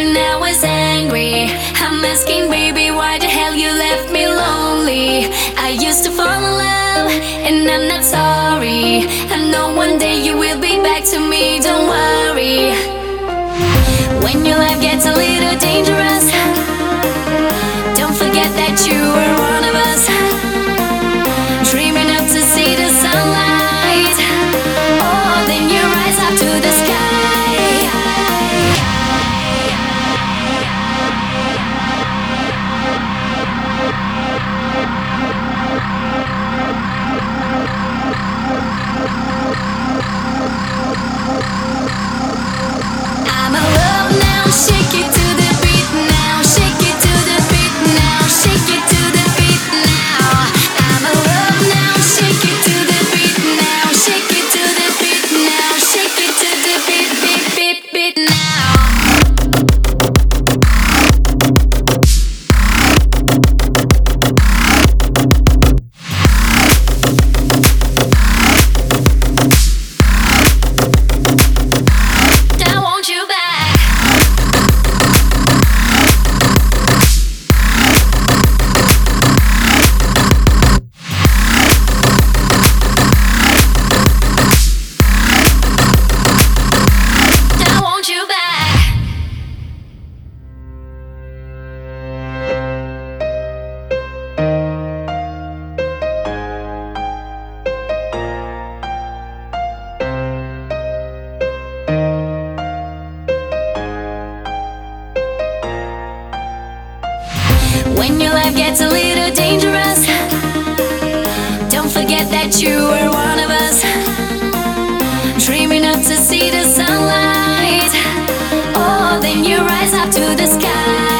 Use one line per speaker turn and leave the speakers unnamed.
when I was angry. I'm asking, baby, why the hell you left me lonely? I used to fall in love, and I'm not sorry. I know one day you will be back to me, don't worry. When your life gets a little dangerous, When your life gets a little dangerous, don't forget that you were one of us. Dreaming up to see the sunlight. Oh, then you rise up to the sky.